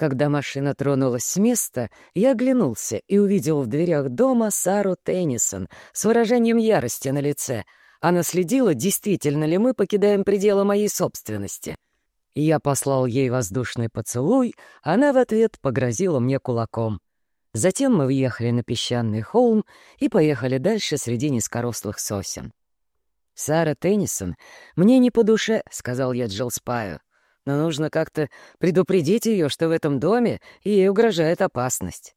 Когда машина тронулась с места, я оглянулся и увидел в дверях дома Сару Теннисон с выражением ярости на лице. Она следила, действительно ли мы покидаем пределы моей собственности. Я послал ей воздушный поцелуй, она в ответ погрозила мне кулаком. Затем мы въехали на песчаный холм и поехали дальше среди низкорослых сосен. «Сара Теннисон, мне не по душе», — сказал я Джилл Спаю. «Но нужно как-то предупредить ее, что в этом доме ей угрожает опасность».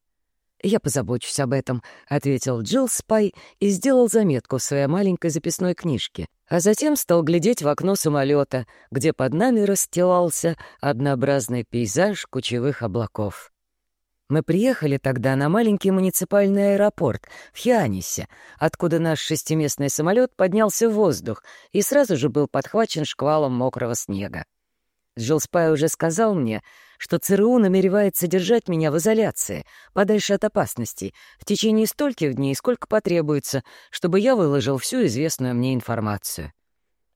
«Я позабочусь об этом», — ответил Джилл Спай и сделал заметку в своей маленькой записной книжке, а затем стал глядеть в окно самолета, где под нами расстилался однообразный пейзаж кучевых облаков. Мы приехали тогда на маленький муниципальный аэропорт в Хианисе, откуда наш шестиместный самолет поднялся в воздух и сразу же был подхвачен шквалом мокрого снега. Джилспай уже сказал мне, что ЦРУ намеревается держать меня в изоляции, подальше от опасностей, в течение стольких дней, сколько потребуется, чтобы я выложил всю известную мне информацию.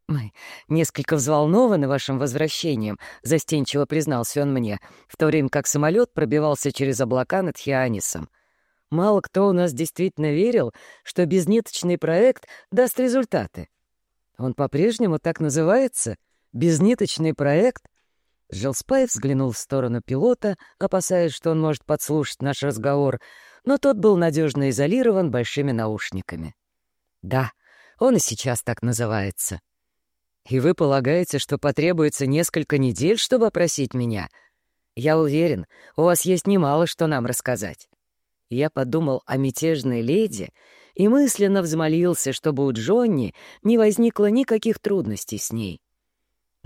«Мы несколько взволнованы вашим возвращением», — застенчиво признался он мне, в то время как самолет пробивался через облака над Хианисом. «Мало кто у нас действительно верил, что безниточный проект даст результаты. Он по-прежнему так называется? Безниточный проект?» Жилспай взглянул в сторону пилота, опасаясь, что он может подслушать наш разговор, но тот был надежно изолирован большими наушниками. «Да, он и сейчас так называется». И вы полагаете, что потребуется несколько недель, чтобы опросить меня? Я уверен, у вас есть немало, что нам рассказать. Я подумал о мятежной леди и мысленно взмолился, чтобы у Джонни не возникло никаких трудностей с ней.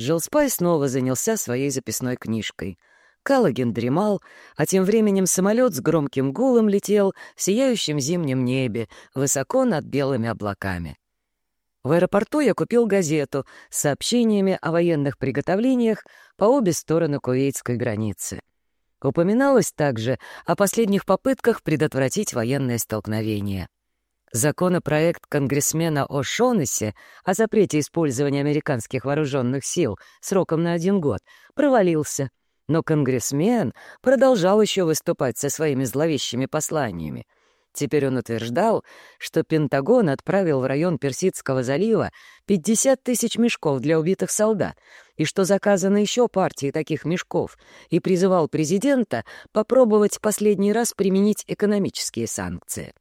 Джилспай снова занялся своей записной книжкой. Каллоген дремал, а тем временем самолет с громким гулом летел в сияющем зимнем небе, высоко над белыми облаками. В аэропорту я купил газету с сообщениями о военных приготовлениях по обе стороны кувейтской границы. Упоминалось также о последних попытках предотвратить военное столкновение. Законопроект конгрессмена О'Шонесси о запрете использования американских вооруженных сил сроком на один год провалился, но конгрессмен продолжал еще выступать со своими зловещими посланиями — Теперь он утверждал, что Пентагон отправил в район Персидского залива 50 тысяч мешков для убитых солдат, и что заказаны еще партии таких мешков, и призывал президента попробовать последний раз применить экономические санкции.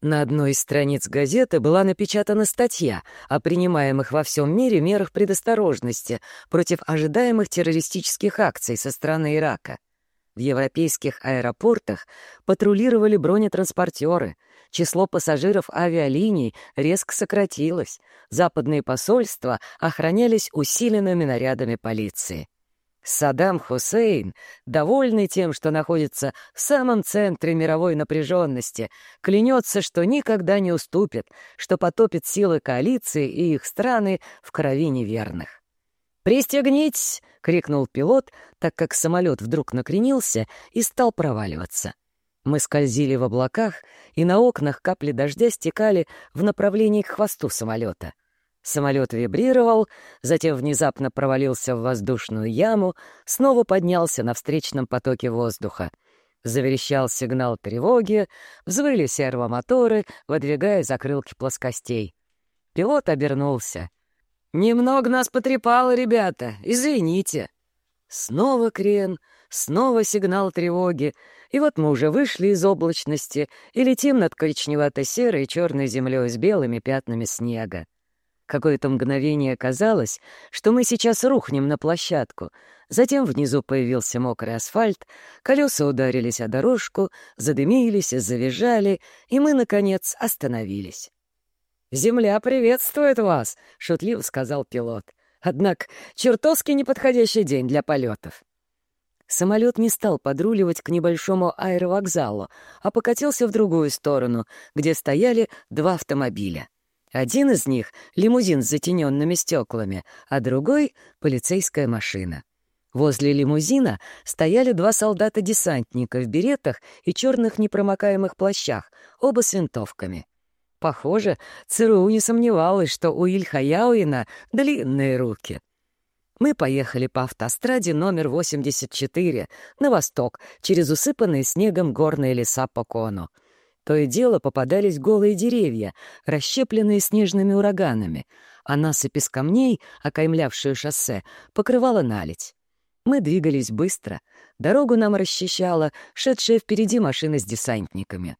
На одной из страниц газеты была напечатана статья о принимаемых во всем мире мерах предосторожности против ожидаемых террористических акций со стороны Ирака. В европейских аэропортах патрулировали бронетранспортеры, число пассажиров авиалиний резко сократилось, западные посольства охранялись усиленными нарядами полиции. Саддам Хусейн, довольный тем, что находится в самом центре мировой напряженности, клянется, что никогда не уступит, что потопит силы коалиции и их страны в крови неверных. «Пристегнитесь!» — крикнул пилот, так как самолет вдруг накренился и стал проваливаться. Мы скользили в облаках, и на окнах капли дождя стекали в направлении к хвосту самолета. Самолет вибрировал, затем внезапно провалился в воздушную яму, снова поднялся на встречном потоке воздуха. Заверещал сигнал тревоги, взвыли сервомоторы, выдвигая закрылки плоскостей. Пилот обернулся. «Немного нас потрепало, ребята, извините». Снова крен, снова сигнал тревоги, и вот мы уже вышли из облачности и летим над коричневато-серой черной землей с белыми пятнами снега. Какое-то мгновение казалось, что мы сейчас рухнем на площадку. Затем внизу появился мокрый асфальт, колеса ударились о дорожку, задымились завизжали, и мы, наконец, остановились. «Земля приветствует вас», — шутливо сказал пилот. «Однако чертовски неподходящий день для полетов». Самолет не стал подруливать к небольшому аэровокзалу, а покатился в другую сторону, где стояли два автомобиля. Один из них — лимузин с затененными стеклами, а другой — полицейская машина. Возле лимузина стояли два солдата-десантника в беретах и черных непромокаемых плащах, оба с винтовками. Похоже, ЦРУ не сомневалась, что у Ильхаяуина длинные руки. Мы поехали по автостраде номер 84 на восток, через усыпанные снегом горные леса по кону. То и дело попадались голые деревья, расщепленные снежными ураганами, а насыпь из камней, окаймлявшую шоссе, покрывала наледь. Мы двигались быстро. Дорогу нам расчищала шедшая впереди машина с десантниками.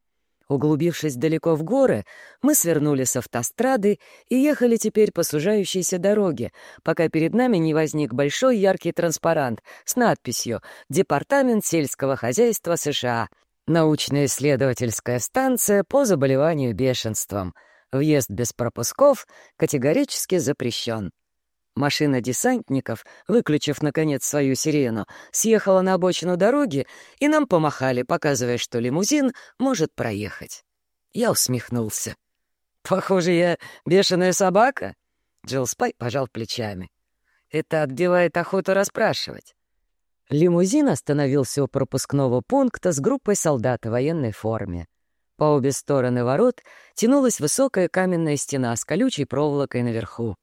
Углубившись далеко в горы, мы свернули с автострады и ехали теперь по сужающейся дороге, пока перед нами не возник большой яркий транспарант с надписью «Департамент сельского хозяйства США. Научно-исследовательская станция по заболеванию бешенством. Въезд без пропусков категорически запрещен». Машина десантников, выключив, наконец, свою сирену, съехала на обочину дороги, и нам помахали, показывая, что лимузин может проехать. Я усмехнулся. «Похоже, я бешеная собака?» Джилл Спай пожал плечами. «Это отбивает охоту расспрашивать». Лимузин остановился у пропускного пункта с группой солдат в военной форме. По обе стороны ворот тянулась высокая каменная стена с колючей проволокой наверху.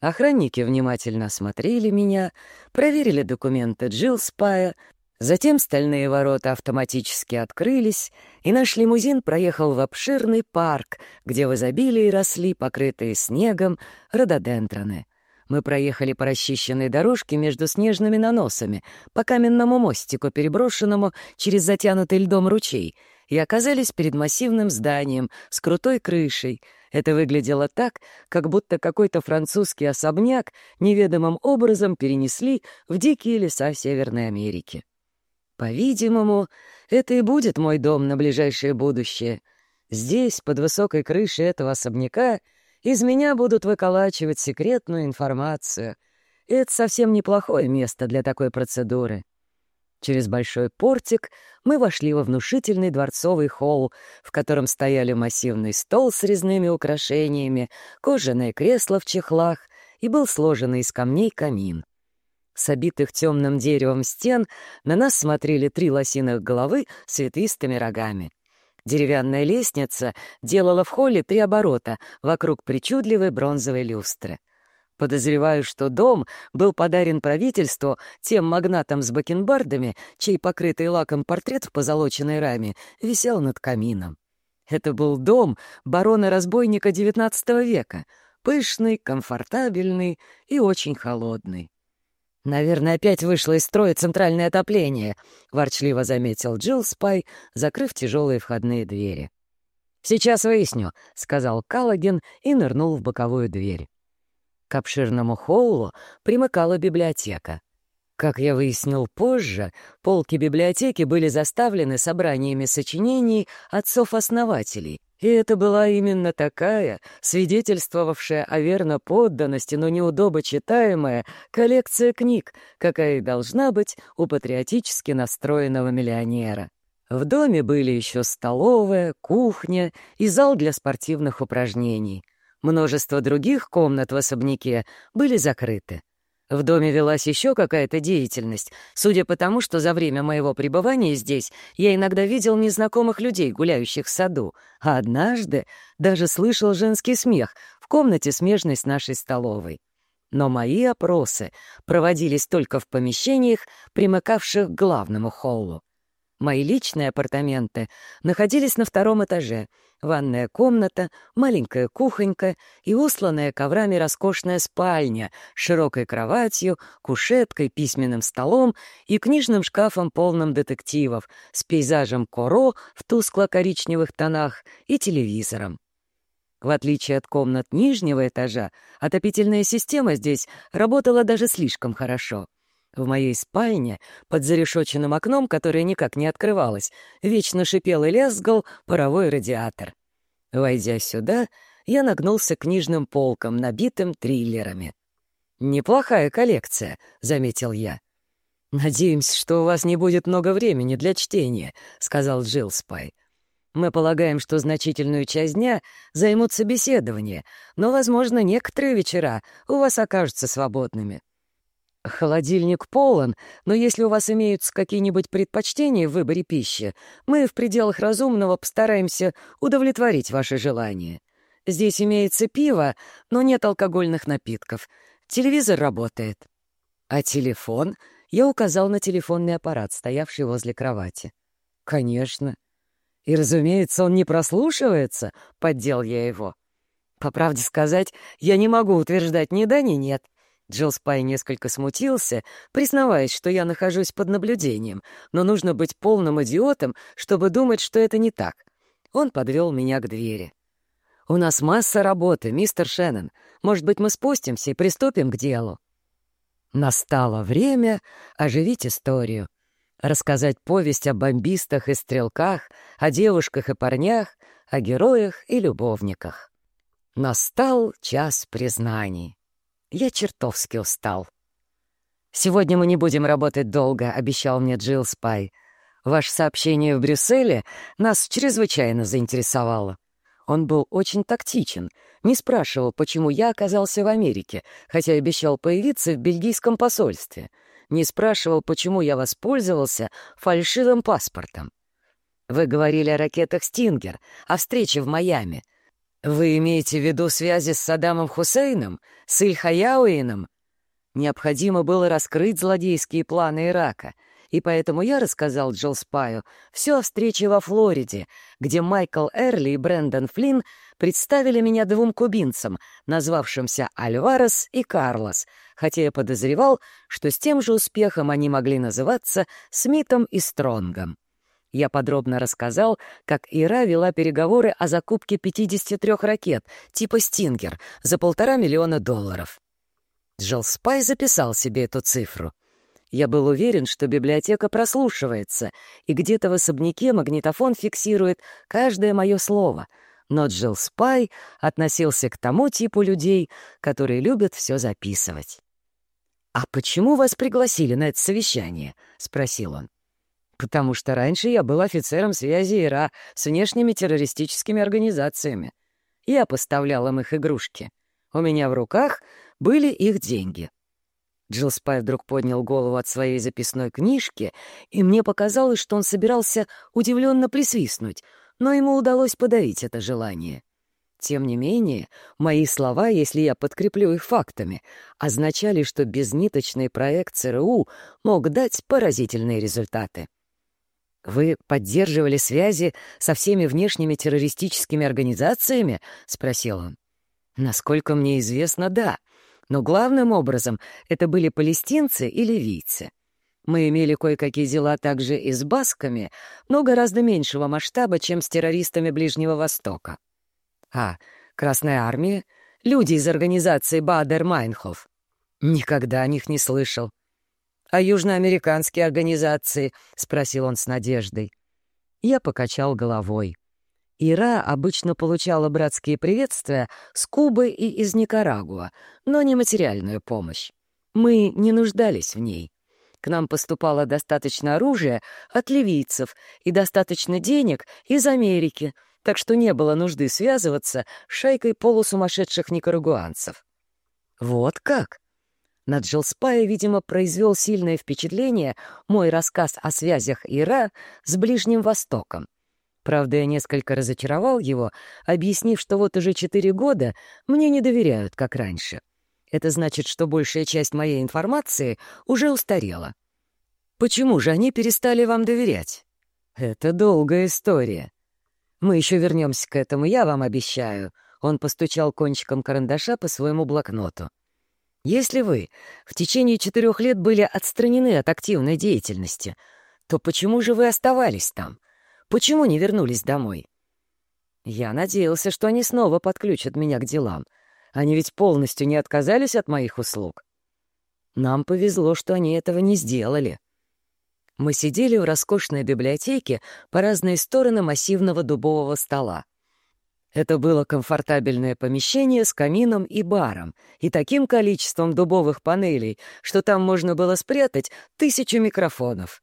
Охранники внимательно осмотрели меня, проверили документы Джилл Спая, затем стальные ворота автоматически открылись, и наш лимузин проехал в обширный парк, где в изобилии росли покрытые снегом рододендроны. Мы проехали по расчищенной дорожке между снежными наносами, по каменному мостику, переброшенному через затянутый льдом ручей, и оказались перед массивным зданием с крутой крышей — это выглядело так, как будто какой-то французский особняк неведомым образом перенесли в дикие леса Северной Америки. По-видимому, это и будет мой дом на ближайшее будущее. Здесь, под высокой крышей этого особняка, из меня будут выколачивать секретную информацию. Это совсем неплохое место для такой процедуры. Через большой портик мы вошли во внушительный дворцовый холл, в котором стояли массивный стол с резными украшениями, кожаное кресло в чехлах и был сложенный из камней камин. С обитых темным деревом стен на нас смотрели три лосиных головы с ветвистыми рогами. Деревянная лестница делала в холле три оборота вокруг причудливой бронзовой люстры. Подозреваю, что дом был подарен правительству тем магнатам с бакенбардами, чей покрытый лаком портрет в позолоченной раме висел над камином. Это был дом барона-разбойника XIX века, пышный, комфортабельный и очень холодный. «Наверное, опять вышло из строя центральное отопление», — ворчливо заметил Джилл Спай, закрыв тяжелые входные двери. «Сейчас выясню», — сказал Каллаген и нырнул в боковую дверь. К обширному холлу примыкала библиотека. Как я выяснил позже, полки библиотеки были заставлены собраниями сочинений отцов-основателей, и это была именно такая, свидетельствовавшая о верно подданности, но неудобо читаемая коллекция книг, какая и должна быть у патриотически настроенного миллионера. В доме были еще столовая, кухня и зал для спортивных упражнений — Множество других комнат в особняке были закрыты. В доме велась еще какая-то деятельность, судя по тому, что за время моего пребывания здесь я иногда видел незнакомых людей, гуляющих в саду, а однажды даже слышал женский смех в комнате, смежной с нашей столовой. Но мои опросы проводились только в помещениях, примыкавших к главному холлу. Мои личные апартаменты находились на втором этаже — ванная комната, маленькая кухонька и усланная коврами роскошная спальня с широкой кроватью, кушеткой, письменным столом и книжным шкафом, полным детективов, с пейзажем Коро в тускло-коричневых тонах и телевизором. В отличие от комнат нижнего этажа, отопительная система здесь работала даже слишком хорошо — в моей спальне, под зарешоченным окном, которое никак не открывалось, вечно шипел и лязгал паровой радиатор. Войдя сюда, я нагнулся к книжным полкам, набитым триллерами. «Неплохая коллекция», — заметил я. «Надеемся, что у вас не будет много времени для чтения», — сказал Джилл Спай. «Мы полагаем, что значительную часть дня займут собеседования, но, возможно, некоторые вечера у вас окажутся свободными. Холодильник полон, но если у вас имеются какие-нибудь предпочтения в выборе пищи, мы в пределах разумного постараемся удовлетворить ваши желания. Здесь имеется пиво, но нет алкогольных напитков. Телевизор работает. А телефон? Я указал на телефонный аппарат, стоявший возле кровати. Конечно. И, разумеется, он не прослушивается, поддел я его. По правде сказать, я не могу утверждать ни да, ни нет. Джилл Спай несколько смутился, признаваясь, что я нахожусь под наблюдением, но нужно быть полным идиотом, чтобы думать, что это не так. Он подвел меня к двери. «У нас масса работы, мистер Шеннон. Может быть, мы спустимся и приступим к делу?» Настало время оживить историю. Рассказать повесть о бомбистах и стрелках, о девушках и парнях, о героях и любовниках. Настал час признаний. Я чертовски устал. «Сегодня мы не будем работать долго», — обещал мне Джилл Спай. «Ваше сообщение в Брюсселе нас чрезвычайно заинтересовало». Он был очень тактичен, не спрашивал, почему я оказался в Америке, хотя обещал появиться в бельгийском посольстве. Не спрашивал, почему я воспользовался фальшивым паспортом. Вы говорили о ракетах «Стингер», о встрече в Майами — «Вы имеете в виду связи с Саддамом Хусейном? С Иль-Хаяуином?» Необходимо было раскрыть злодейские планы Ирака, и поэтому я рассказал Джилл Спаю все о встрече во Флориде, где Майкл Эрли и Брэндон Флинн представили меня двум кубинцам, назвавшимся Альварес и Карлос, хотя я подозревал, что с тем же успехом они могли называться Смитом и Стронгом. Я подробно рассказал, как Ира вела переговоры о закупке 53 ракет типа «Стингер» за полтора миллиона долларов. Джилл Спай записал себе эту цифру. Я был уверен, что библиотека прослушивается, и где-то в особняке магнитофон фиксирует каждое мое слово. Но Джилл Спай относился к тому типу людей, которые любят все записывать. «А почему вас пригласили на это совещание?» — спросил он потому что раньше я был офицером связи ИРА с внешними террористическими организациями. Я поставлял им их игрушки. У меня в руках были их деньги. Джилл Спай вдруг поднял голову от своей записной книжки, и мне показалось, что он собирался удивленно присвистнуть, но ему удалось подавить это желание. Тем не менее, мои слова, если я подкреплю их фактами, означали, что безниточный проект ЦРУ мог дать поразительные результаты. «Вы поддерживали связи со всеми внешними террористическими организациями?» — спросил он. «Насколько мне известно, да. Но главным образом это были палестинцы и ливийцы. Мы имели кое-какие дела также и с басками, но гораздо меньшего масштаба, чем с террористами Ближнего Востока. А, Красная Армия? Люди из организации Баадер-Майнхоф? Никогда о них не слышал. «А южноамериканские организации?» — спросил он с надеждой. Я покачал головой. Ира обычно получала братские приветствия с Кубы и из Никарагуа, но не материальную помощь. Мы не нуждались в ней. К нам поступало достаточно оружия от ливийцев и достаточно денег из Америки, так что не было нужды связываться с шайкой полусумасшедших никарагуанцев. «Вот как?» На Джилспая, видимо, произвел сильное впечатление мой рассказ о связях Ира с Ближним Востоком. Правда, я несколько разочаровал его, объяснив, что вот уже четыре года мне не доверяют, как раньше. Это значит, что большая часть моей информации уже устарела. Почему же они перестали вам доверять? Это долгая история. Мы еще вернемся к этому, я вам обещаю. Он постучал кончиком карандаша по своему блокноту. Если вы в течение четырех лет были отстранены от активной деятельности, то почему же вы оставались там? Почему не вернулись домой? Я надеялся, что они снова подключат меня к делам. Они ведь полностью не отказались от моих услуг. Нам повезло, что они этого не сделали. Мы сидели в роскошной библиотеке по разные стороны массивного дубового стола. Это было комфортабельное помещение с камином и баром, и таким количеством дубовых панелей, что там можно было спрятать тысячу микрофонов.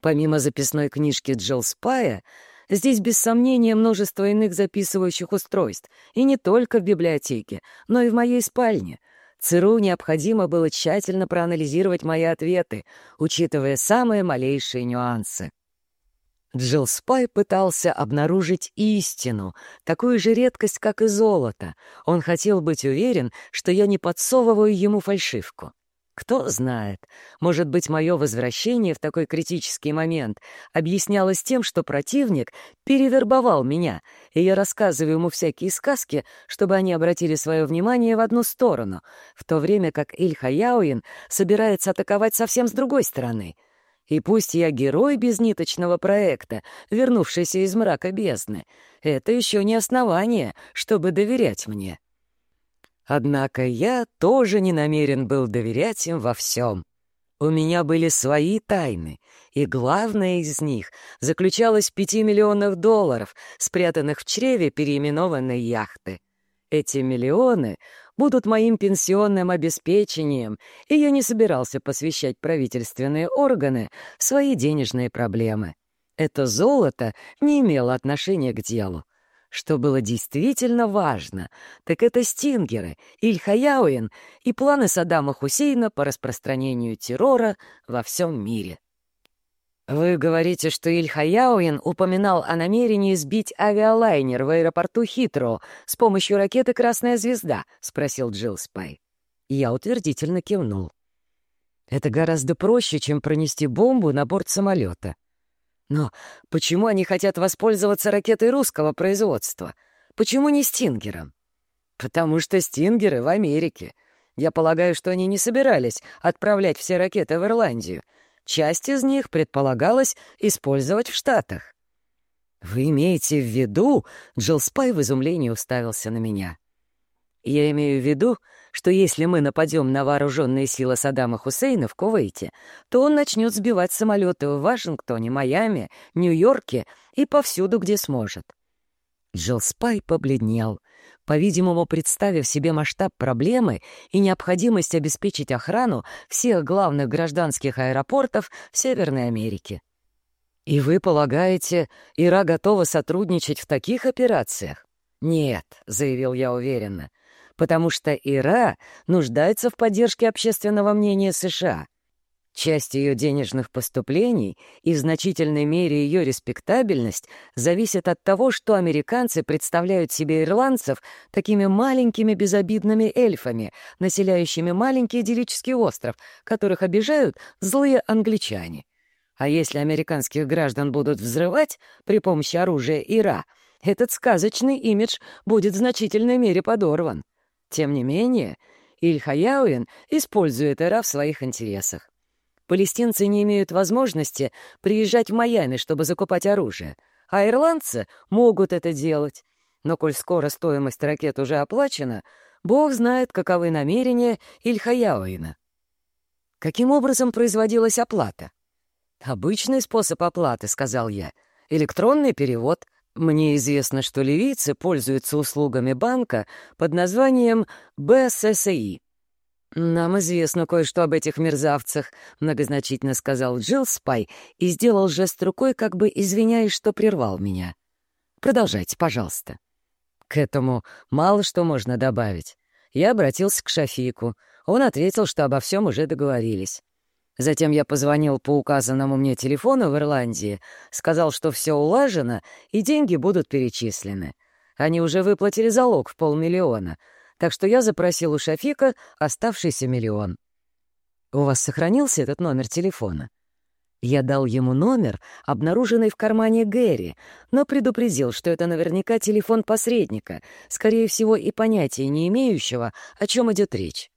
Помимо записной книжки Джилл Спая, здесь без сомнения множество иных записывающих устройств, и не только в библиотеке, но и в моей спальне. ЦРУ необходимо было тщательно проанализировать мои ответы, учитывая самые малейшие нюансы. Джилл Спай пытался обнаружить истину, такую же редкость, как и золото. Он хотел быть уверен, что я не подсовываю ему фальшивку. Кто знает, может быть, мое возвращение в такой критический момент объяснялось тем, что противник перевербовал меня, и я рассказываю ему всякие сказки, чтобы они обратили свое внимание в одну сторону, в то время как Ильха Яуин собирается атаковать совсем с другой стороны. И пусть я герой безниточного проекта, вернувшийся из мрака бездны, это еще не основание, чтобы доверять мне. Однако я тоже не намерен был доверять им во всем. У меня были свои тайны, и главная из них заключалась в пяти миллионах долларов, спрятанных в чреве переименованной яхты. Эти миллионы будут моим пенсионным обеспечением, и я не собирался посвящать правительственные органы в свои денежные проблемы. Это золото не имело отношения к делу. Что было действительно важно, так это стингеры, Ильхаяуин и планы Саддама Хусейна по распространению террора во всем мире. «Вы говорите, что Ильхаяуин упоминал о намерении сбить авиалайнер в аэропорту Хитро с помощью ракеты «Красная звезда», — спросил Джилл Спай. Я утвердительно кивнул. «Это гораздо проще, чем пронести бомбу на борт самолета. Но почему они хотят воспользоваться ракетой русского производства? Почему не «Стингером»? Потому что «Стингеры» в Америке. Я полагаю, что они не собирались отправлять все ракеты в Ирландию. Часть из них предполагалось использовать в Штатах. «Вы имеете в виду...» — Джилл Спай в изумлении уставился на меня. «Я имею в виду, что если мы нападем на вооруженные силы Саддама Хусейна в Кувейте, то он начнет сбивать самолеты в Вашингтоне, Майами, Нью-Йорке и повсюду, где сможет. Джилл Спай побледнел, по-видимому, представив себе масштаб проблемы и необходимость обеспечить охрану всех главных гражданских аэропортов в Северной Америке. «И вы полагаете, Ира готова сотрудничать в таких операциях?» «Нет», — заявил я уверенно, — потому что Ира нуждается в поддержке общественного мнения США. Часть ее денежных поступлений и в значительной мере ее респектабельность зависит от того, что американцы представляют себе ирландцев такими маленькими безобидными эльфами, населяющими маленький идиллический остров, которых обижают злые англичане. А если американских граждан будут взрывать при помощи оружия Ира, этот сказочный имидж будет в значительной мере подорван. Тем не менее, Иль-Хаяуин использует Эра в своих интересах. Палестинцы не имеют возможности приезжать в Майами, чтобы закупать оружие, а ирландцы могут это делать. Но коль скоро стоимость ракет уже оплачена, бог знает, каковы намерения Иль-Хаяуина. Каким образом производилась оплата? «Обычный способ оплаты», — сказал я. «Электронный перевод. Мне известно, что ливийцы пользуются услугами банка под названием БССИ. «Нам известно кое-что об этих мерзавцах», — многозначительно сказал Джилл Спай и сделал жест рукой, как бы извиняясь, что прервал меня. «Продолжайте, пожалуйста». К этому мало что можно добавить. Я обратился к Шафику. Он ответил, что обо всем уже договорились. Затем я позвонил по указанному мне телефону в Ирландии, сказал, что все улажено и деньги будут перечислены. Они уже выплатили залог в полмиллиона, так что я запросил у Шафика оставшийся миллион. «У вас сохранился этот номер телефона?» Я дал ему номер, обнаруженный в кармане Гэри, но предупредил, что это наверняка телефон посредника, скорее всего, и понятия не имеющего, о чем идет речь.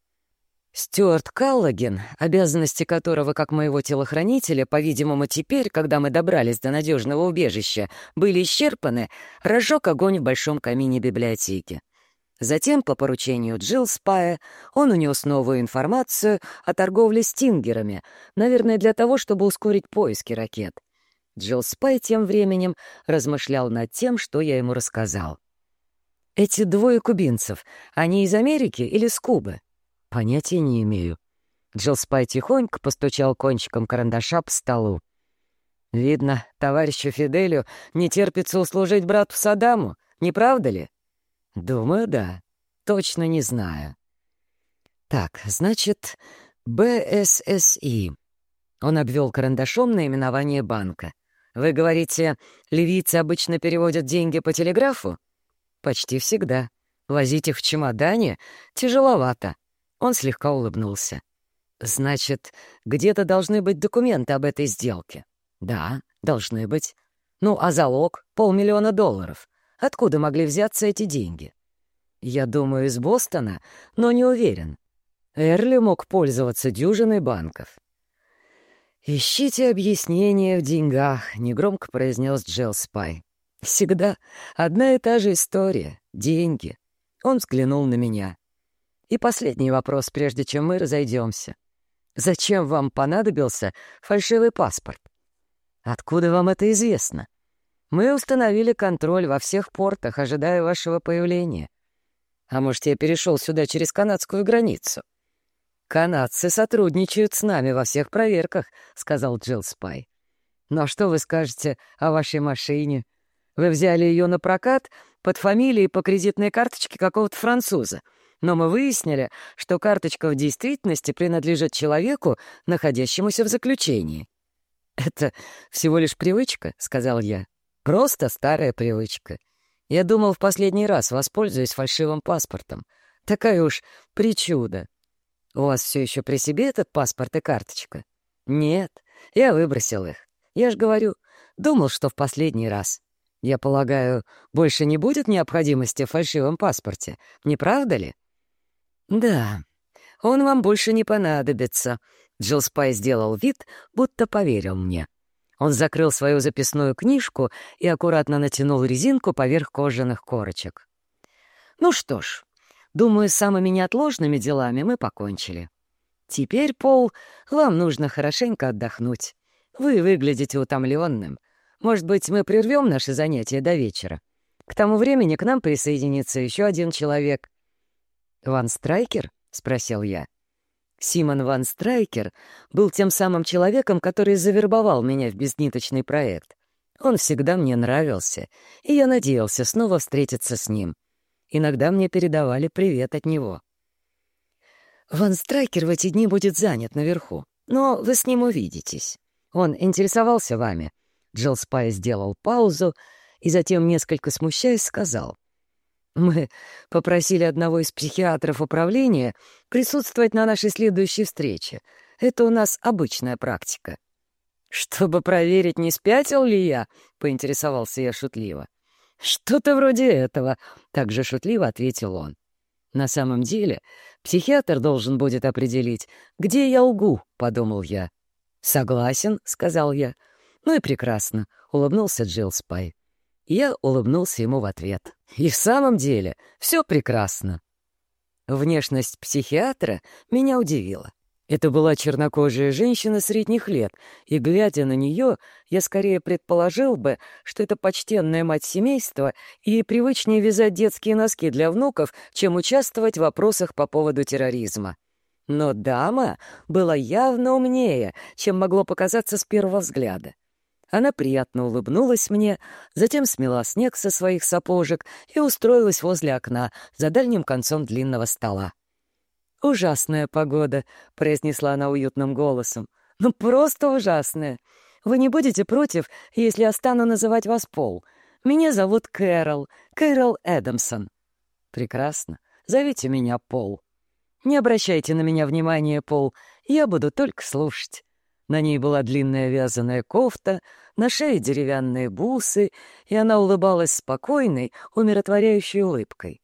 Стюарт Каллаген, обязанности которого, как моего телохранителя, по-видимому, теперь, когда мы добрались до надежного убежища, были исчерпаны, разжег огонь в большом камине библиотеки. Затем, по поручению Джилл Спая, он унес новую информацию о торговле стингерами, наверное, для того, чтобы ускорить поиски ракет. Джилл Спай тем временем размышлял над тем, что я ему рассказал. «Эти двое кубинцев, они из Америки или с Кубы?» Понятия не имею. Джилл Спай тихонько постучал кончиком карандаша по столу. Видно, товарищу Фиделю не терпится услужить брату Саддаму, не правда ли? Думаю, да. Точно не знаю. Так, значит, БССИ. Он обвел карандашом наименование банка. Вы говорите, ливийцы обычно переводят деньги по телеграфу? Почти всегда. Возить их в чемодане тяжеловато. Он слегка улыбнулся. «Значит, где-то должны быть документы об этой сделке?» «Да, должны быть. Ну, а залог — полмиллиона долларов. Откуда могли взяться эти деньги?» «Я думаю, из Бостона, но не уверен. Эрли мог пользоваться дюжиной банков». «Ищите объяснение в деньгах», — негромко произнес Джилл Спай. «Всегда одна и та же история. Деньги». Он взглянул на меня. «И последний вопрос, прежде чем мы разойдемся. Зачем вам понадобился фальшивый паспорт? Откуда вам это известно? Мы установили контроль во всех портах, ожидая вашего появления. А может, я перешел сюда через канадскую границу? Канадцы сотрудничают с нами во всех проверках, сказал Джилл Спай. Но что вы скажете о вашей машине? Вы взяли ее на прокат под фамилией по кредитной карточке какого-то француза — но мы выяснили, что карточка в действительности принадлежит человеку, находящемуся в заключении. «Это всего лишь привычка», — сказал я. «Просто старая привычка. Я думал, в последний раз воспользуюсь фальшивым паспортом. Такая уж причуда. У вас все еще при себе этот паспорт и карточка?» «Нет, я выбросил их. Я ж говорю, думал, что в последний раз. Я полагаю, больше не будет необходимости в фальшивом паспорте, не правда ли?» «Да, он вам больше не понадобится», — Джилл Спай сделал вид, будто поверил мне. Он закрыл свою записную книжку и аккуратно натянул резинку поверх кожаных корочек. «Ну что ж, думаю, с самыми неотложными делами мы покончили. Теперь, Пол, вам нужно хорошенько отдохнуть. Вы выглядите утомленным. Может быть, мы прервем наши занятия до вечера? К тому времени к нам присоединится еще один человек, «Ван Страйкер?» — спросил я. Симон Ван Страйкер был тем самым человеком, который завербовал меня в безниточный проект. Он всегда мне нравился, и я надеялся снова встретиться с ним. Иногда мне передавали привет от него. Ван Страйкер в эти дни будет занят наверху, но вы с ним увидитесь. Он интересовался вами. Джилл Спай сделал паузу и затем, несколько смущаясь, сказал. Мы попросили одного из психиатров управления присутствовать на нашей следующей встрече. Это у нас обычная практика. «Чтобы проверить, не спятил ли я?» — поинтересовался я шутливо. «Что-то вроде этого», — также шутливо ответил он. «На самом деле, психиатр должен будет определить, где я лгу», — подумал я. «Согласен», — сказал я. «Ну и прекрасно», — улыбнулся Джилл Спай. Я улыбнулся ему в ответ. И в самом деле все прекрасно. Внешность психиатра меня удивила. Это была чернокожая женщина средних лет, и, глядя на нее, я скорее предположил бы, что это почтенная мать семейства, и привычнее вязать детские носки для внуков, чем участвовать в вопросах по поводу терроризма. Но дама была явно умнее, чем могло показаться с первого взгляда. Она приятно улыбнулась мне, затем смела снег со своих сапожек и устроилась возле окна за дальним концом длинного стола. «Ужасная погода», — произнесла она уютным голосом. «Ну, просто ужасная. Вы не будете против, если я стану называть вас Пол? Меня зовут Кэрол, Кэрол Эдамсон». «Прекрасно. Зовите меня Пол». «Не обращайте на меня внимания, Пол. Я буду только слушать». На ней была длинная вязаная кофта, на шее деревянные бусы, и она улыбалась спокойной, умиротворяющей улыбкой.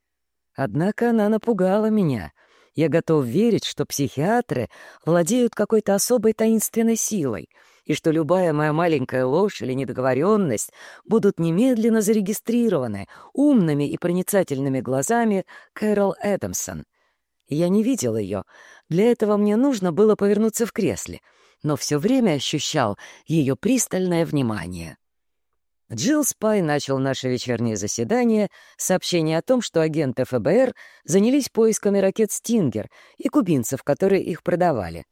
Однако она напугала меня. Я готов верить, что психиатры владеют какой-то особой таинственной силой, и что любая моя маленькая ложь или недоговоренность будут немедленно зарегистрированы умными и проницательными глазами Кэрол Эдамсон. Я не видел ее. Для этого мне нужно было повернуться в кресле — но все время ощущал ее пристальное внимание. Джилл Спай начал наше вечернее заседание с сообщения о том, что агенты ФБР занялись поисками ракет «Стингер» и кубинцев, которые их продавали.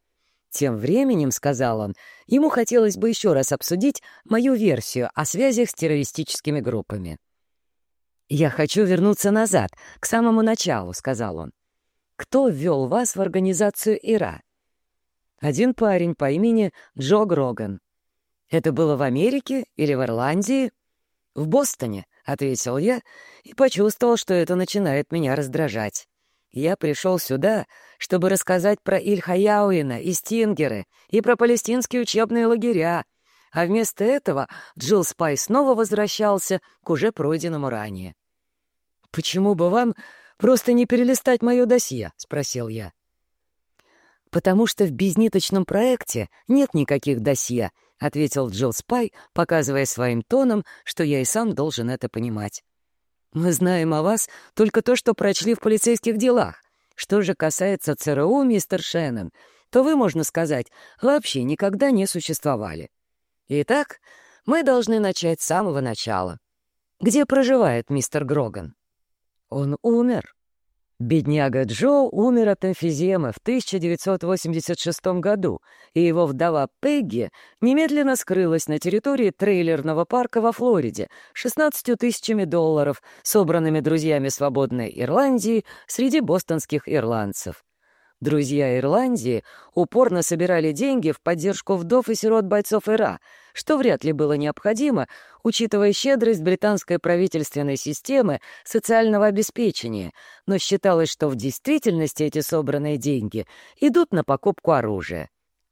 Тем временем, — сказал он, — ему хотелось бы еще раз обсудить мою версию о связях с террористическими группами. «Я хочу вернуться назад, к самому началу», — сказал он. «Кто ввел вас в организацию ИРА?» Один парень по имени Джо Гроган. Это было в Америке или в Ирландии? В Бостоне, — ответил я и почувствовал, что это начинает меня раздражать. Я пришел сюда, чтобы рассказать про Ильхаяуина и Стингеры и про палестинские учебные лагеря, а вместо этого Джилл Спай снова возвращался к уже пройденному ранее. «Почему бы вам просто не перелистать мое досье?» — спросил я. «Потому что в безниточном проекте нет никаких досье», — ответил Джилл Спай, показывая своим тоном, что я и сам должен это понимать. «Мы знаем о вас только то, что прочли в полицейских делах. Что же касается ЦРУ, мистер Шеннон, то вы, можно сказать, вообще никогда не существовали. Итак, мы должны начать с самого начала. Где проживает мистер Гроган?» «Он умер», Бедняга Джо умер от эмфиземы в 1986 году, и его вдова Пегги немедленно скрылась на территории трейлерного парка во Флориде 16 тысячами долларов, собранными друзьями свободной Ирландии среди бостонских ирландцев. Друзья Ирландии упорно собирали деньги в поддержку вдов и сирот бойцов ИРА, что вряд ли было необходимо, учитывая щедрость британской правительственной системы социального обеспечения, но считалось, что в действительности эти собранные деньги идут на покупку оружия.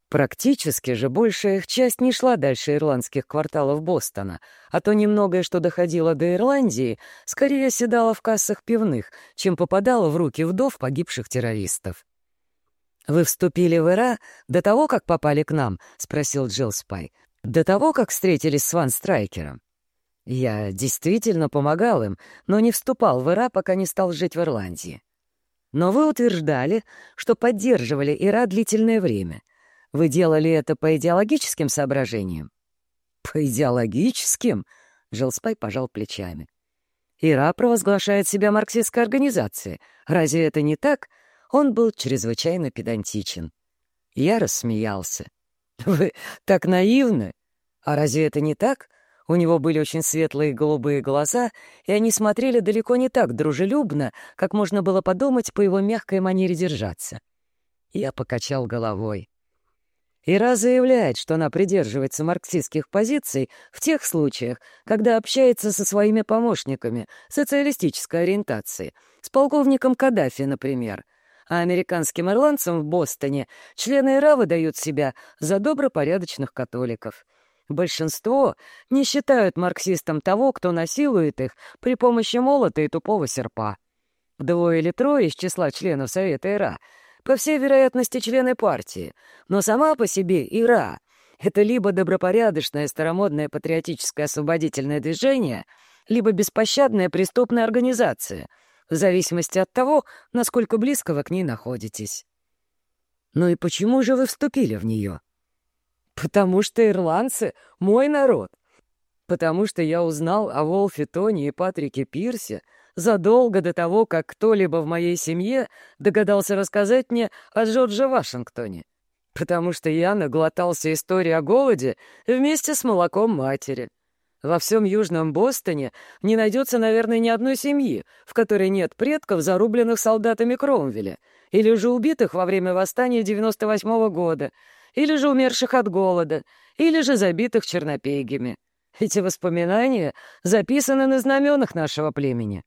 Практически же большая их часть не шла дальше ирландских кварталов Бостона, а то немногое, что доходило до Ирландии, скорее оседало в кассах пивных, чем попадало в руки вдов погибших террористов. «Вы вступили в ИРА до того, как попали к нам?» — спросил Джилл Спай. «До того, как встретились с Ван Страйкером?» «Я действительно помогал им, но не вступал в ИРА, пока не стал жить в Ирландии. Но вы утверждали, что поддерживали ИРА длительное время. Вы делали это по идеологическим соображениям?» «По идеологическим?» — Джилл Спай пожал плечами. «ИРА провозглашает себя марксистской организацией. Разве это не так?» Он был чрезвычайно педантичен. Я рассмеялся. «Вы так наивны! А разве это не так?» У него были очень светлые голубые глаза, и они смотрели далеко не так дружелюбно, как можно было подумать по его мягкой манере держаться. Я покачал головой. Ира заявляет, что она придерживается марксистских позиций в тех случаях, когда общается со своими помощниками социалистической ориентации, с полковником Каддафи, например — а американским ирландцам в Бостоне члены ИРА выдают себя за добропорядочных католиков. Большинство не считают марксистом того, кто насилует их при помощи молота и тупого серпа. Двое или трое из числа членов Совета ИРА, по всей вероятности, члены партии, но сама по себе ИРА — это либо добропорядочное старомодное патриотическое освободительное движение, либо беспощадная преступная организация — в зависимости от того, насколько близко вы к ней находитесь. Ну и почему же вы вступили в нее? Потому что ирландцы — мой народ. Потому что я узнал о Волфе Тони и Патрике Пирсе задолго до того, как кто-либо в моей семье догадался рассказать мне о Джордже Вашингтоне. Потому что я наглотался истории о голоде вместе с молоком матери. Во всем Южном Бостоне не найдется, наверное, ни одной семьи, в которой нет предков, зарубленных солдатами Кромвеля, или же убитых во время восстания 98 -го года, или же умерших от голода, или же забитых чернопегими. Эти воспоминания записаны на знаменах нашего племени.